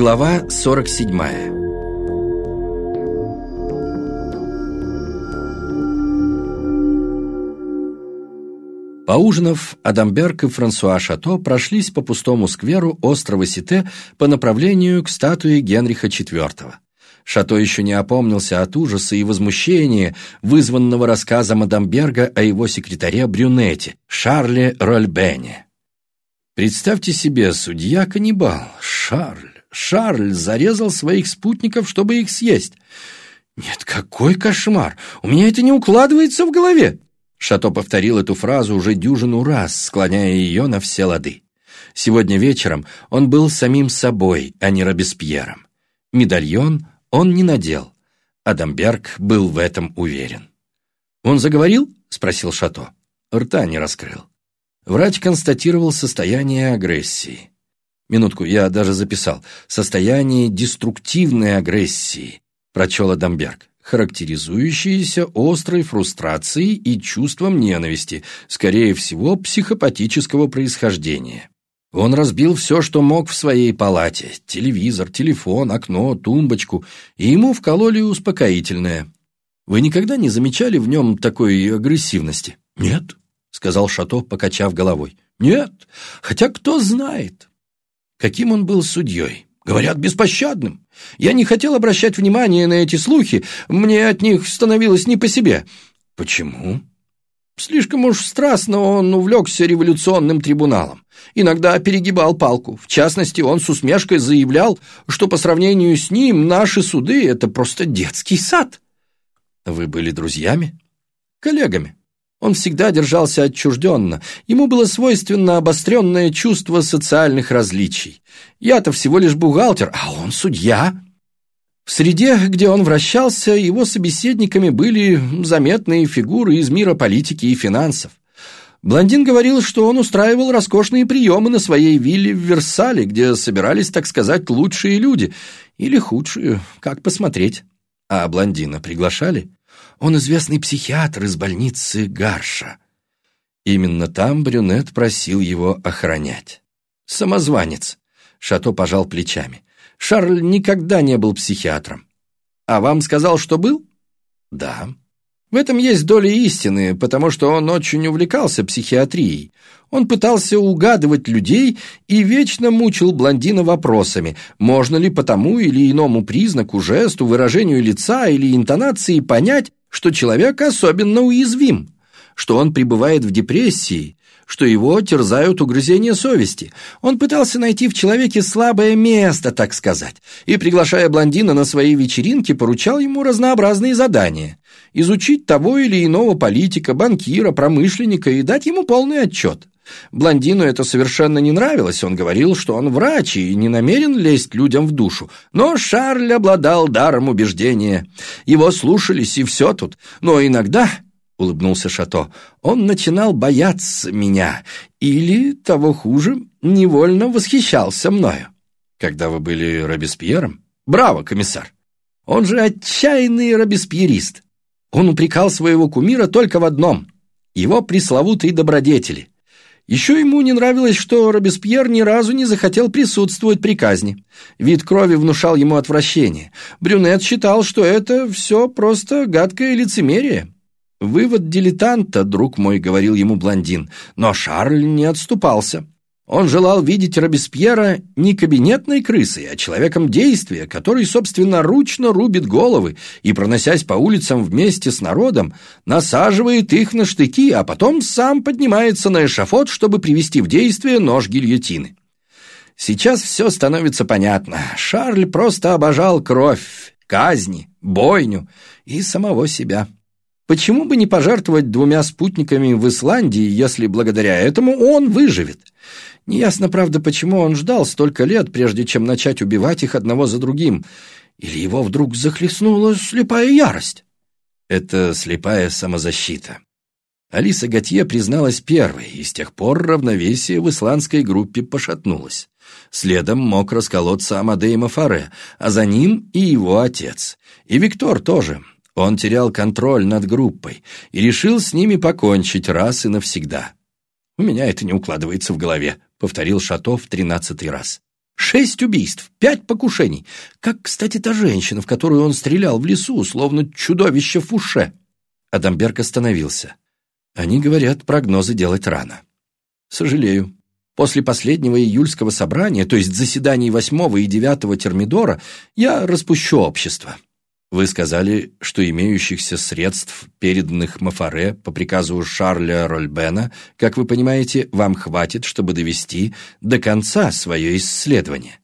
Глава 47 Поужинав, Адамберг и Франсуа Шато прошлись по пустому скверу острова Сите по направлению к статуе Генриха IV. Шато еще не опомнился от ужаса и возмущения, вызванного рассказом Адамберга о его секретаре Брюнете, Шарле Рольбене. Представьте себе, судья-каннибал, Шарль. Шарль зарезал своих спутников, чтобы их съесть. Нет, какой кошмар! У меня это не укладывается в голове. Шато повторил эту фразу уже дюжину раз, склоняя ее на все лады. Сегодня вечером он был самим собой, а не Робеспьером. Медальон он не надел. Адамберг был в этом уверен. «Он заговорил?» — спросил Шато. Рта не раскрыл. Врач констатировал состояние агрессии. Минутку, я даже записал. Состояние деструктивной агрессии, прочел Адамберг, характеризующееся острой фрустрацией и чувством ненависти, скорее всего, психопатического происхождения. Он разбил все, что мог в своей палате. Телевизор, телефон, окно, тумбочку. И ему вкололи успокоительное. Вы никогда не замечали в нем такой агрессивности? Нет, сказал Шато, покачав головой. Нет, хотя кто знает. Каким он был судьей? Говорят, беспощадным. Я не хотел обращать внимание на эти слухи, мне от них становилось не по себе. Почему? Слишком уж страстно он увлекся революционным трибуналом. Иногда перегибал палку. В частности, он с усмешкой заявлял, что по сравнению с ним наши суды — это просто детский сад. Вы были друзьями? Коллегами. Он всегда держался отчужденно, ему было свойственно обостренное чувство социальных различий. Я-то всего лишь бухгалтер, а он судья. В среде, где он вращался, его собеседниками были заметные фигуры из мира политики и финансов. Блондин говорил, что он устраивал роскошные приемы на своей вилле в Версале, где собирались, так сказать, лучшие люди, или худшие, как посмотреть. А блондина приглашали? Он известный психиатр из больницы Гарша. Именно там брюнет просил его охранять. Самозванец. Шато пожал плечами. Шарль никогда не был психиатром. А вам сказал, что был? Да. В этом есть доля истины, потому что он очень увлекался психиатрией. Он пытался угадывать людей и вечно мучил блондина вопросами, можно ли по тому или иному признаку, жесту, выражению лица или интонации понять, что человек особенно уязвим, что он пребывает в депрессии, что его терзают угрызения совести. Он пытался найти в человеке слабое место, так сказать, и, приглашая блондина на свои вечеринки, поручал ему разнообразные задания. Изучить того или иного политика, банкира, промышленника и дать ему полный отчет. Блондину это совершенно не нравилось, он говорил, что он врач и не намерен лезть людям в душу. Но Шарль обладал даром убеждения. Его слушались, и все тут. Но иногда, — улыбнулся Шато, — он начинал бояться меня, или, того хуже, невольно восхищался мною. Когда вы были Робеспьером? Браво, комиссар! Он же отчаянный робеспьерист. Он упрекал своего кумира только в одном — его пресловутые добродетели. Еще ему не нравилось, что Робеспьер ни разу не захотел присутствовать при казни. Вид крови внушал ему отвращение. Брюнет считал, что это все просто гадкое лицемерие. «Вывод дилетанта, друг мой», — говорил ему блондин, но Шарль не отступался. Он желал видеть Робеспьера не кабинетной крысой, а человеком действия, который собственно ручно рубит головы и, проносясь по улицам вместе с народом, насаживает их на штыки, а потом сам поднимается на эшафот, чтобы привести в действие нож гильотины. Сейчас все становится понятно. Шарль просто обожал кровь, казни, бойню и самого себя. Почему бы не пожертвовать двумя спутниками в Исландии, если благодаря этому он выживет? Неясно, правда, почему он ждал столько лет, прежде чем начать убивать их одного за другим. Или его вдруг захлестнула слепая ярость? Это слепая самозащита. Алиса Готье призналась первой, и с тех пор равновесие в исландской группе пошатнулось. Следом мог расколоться Амадей Мафаре, а за ним и его отец. И Виктор тоже. Он терял контроль над группой и решил с ними покончить раз и навсегда. У меня это не укладывается в голове, повторил Шато в тринадцатый раз. Шесть убийств, пять покушений. Как, кстати, та женщина, в которую он стрелял в лесу, словно чудовище Фуше. Адамберг остановился. Они говорят, прогнозы делать рано. Сожалею. После последнего июльского собрания, то есть заседаний восьмого и девятого термидора, я распущу общество. Вы сказали, что имеющихся средств, переданных Мафаре по приказу Шарля Рольбена, как вы понимаете, вам хватит, чтобы довести до конца свое исследование.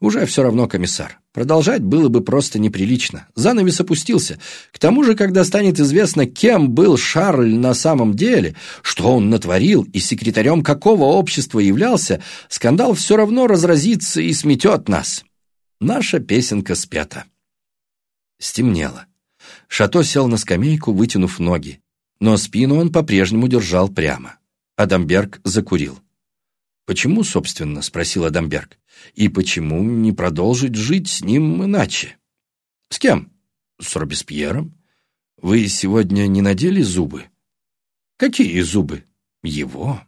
Уже все равно, комиссар. Продолжать было бы просто неприлично. Занавес опустился. К тому же, когда станет известно, кем был Шарль на самом деле, что он натворил и секретарем какого общества являлся, скандал все равно разразится и сметет нас. Наша песенка спета. Стемнело. Шато сел на скамейку, вытянув ноги, но спину он по-прежнему держал прямо. Адамберг закурил. «Почему, собственно?» — спросил Адамберг. «И почему не продолжить жить с ним иначе?» «С кем?» «С Робеспьером. Вы сегодня не надели зубы?» «Какие зубы?» «Его».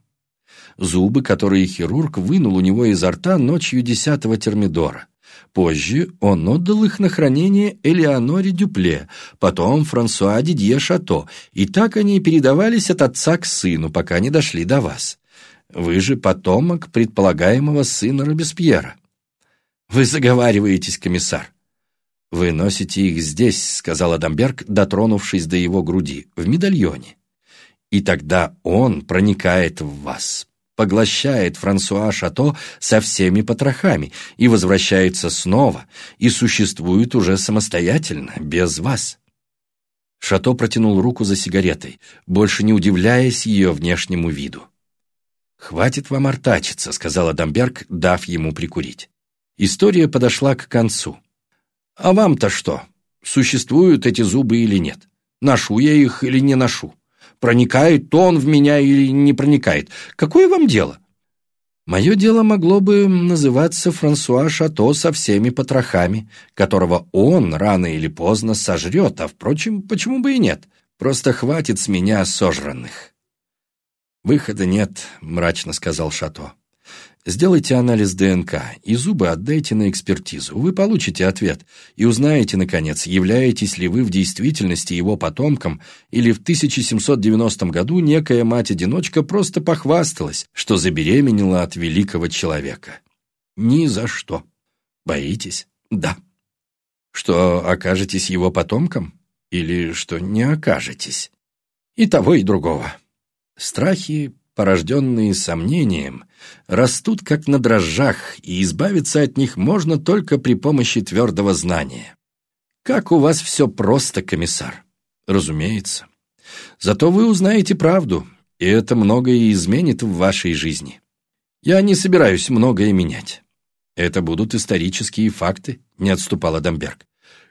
Зубы, которые хирург вынул у него изо рта ночью десятого термидора. Позже он отдал их на хранение Элеоноре Дюпле, потом Франсуа Дидье Шато, и так они передавались от отца к сыну, пока не дошли до вас. Вы же потомок предполагаемого сына Робеспьера. Вы заговариваетесь, комиссар. Вы носите их здесь, сказал Адамберг, дотронувшись до его груди, в медальоне. И тогда он проникает в вас, поглощает Франсуа Шато со всеми потрохами и возвращается снова, и существует уже самостоятельно, без вас. Шато протянул руку за сигаретой, больше не удивляясь ее внешнему виду. «Хватит вам артачиться», — сказал Адамберг, дав ему прикурить. История подошла к концу. «А вам-то что? Существуют эти зубы или нет? Ношу я их или не ношу? Проникает он в меня или не проникает. Какое вам дело? Мое дело могло бы называться Франсуа Шато со всеми потрохами, которого он рано или поздно сожрет, а, впрочем, почему бы и нет? Просто хватит с меня сожранных. «Выхода нет», — мрачно сказал Шато. Сделайте анализ ДНК и зубы отдайте на экспертизу. Вы получите ответ и узнаете, наконец, являетесь ли вы в действительности его потомком или в 1790 году некая мать-одиночка просто похвасталась, что забеременела от великого человека. Ни за что. Боитесь? Да. Что окажетесь его потомком? Или что не окажетесь? И того, и другого. Страхи порожденные сомнением, растут как на дрожжах, и избавиться от них можно только при помощи твердого знания. Как у вас все просто, комиссар? Разумеется. Зато вы узнаете правду, и это многое изменит в вашей жизни. Я не собираюсь многое менять. Это будут исторические факты, не отступал Адамберг.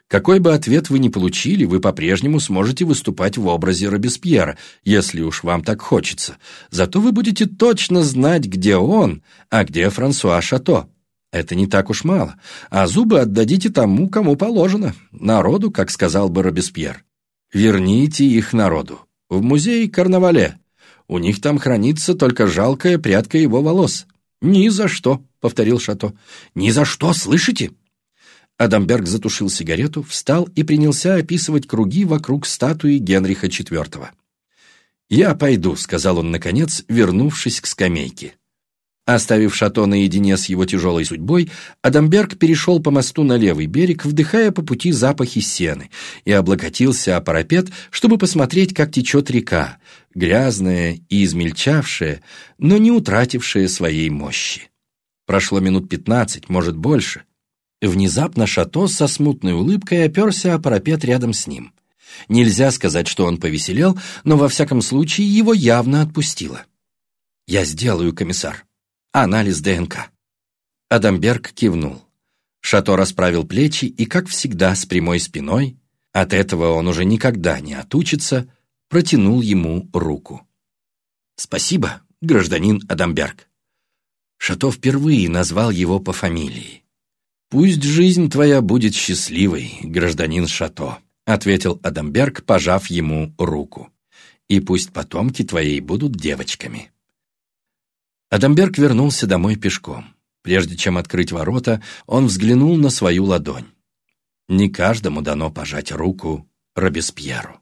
Какой бы ответ вы ни получили, вы по-прежнему сможете выступать в образе Робеспьера, если уж вам так хочется. Зато вы будете точно знать, где он, а где Франсуа Шато. Это не так уж мало. А зубы отдадите тому, кому положено. Народу, как сказал бы Робеспьер. Верните их народу. В музей Карнавале. У них там хранится только жалкая прядка его волос. «Ни за что», — повторил Шато. «Ни за что, слышите?» Адамберг затушил сигарету, встал и принялся описывать круги вокруг статуи Генриха IV. «Я пойду», — сказал он наконец, вернувшись к скамейке. Оставив Шато наедине с его тяжелой судьбой, Адамберг перешел по мосту на левый берег, вдыхая по пути запахи сены, и облокотился о парапет, чтобы посмотреть, как течет река, грязная и измельчавшая, но не утратившая своей мощи. Прошло минут пятнадцать, может, больше, Внезапно Шато со смутной улыбкой оперся о парапет рядом с ним. Нельзя сказать, что он повеселел, но во всяком случае его явно отпустило. «Я сделаю, комиссар. Анализ ДНК». Адамберг кивнул. Шато расправил плечи и, как всегда, с прямой спиной, от этого он уже никогда не отучится, протянул ему руку. «Спасибо, гражданин Адамберг». Шато впервые назвал его по фамилии. «Пусть жизнь твоя будет счастливой, гражданин Шато», ответил Адамберг, пожав ему руку. «И пусть потомки твои будут девочками». Адамберг вернулся домой пешком. Прежде чем открыть ворота, он взглянул на свою ладонь. Не каждому дано пожать руку Робеспьеру.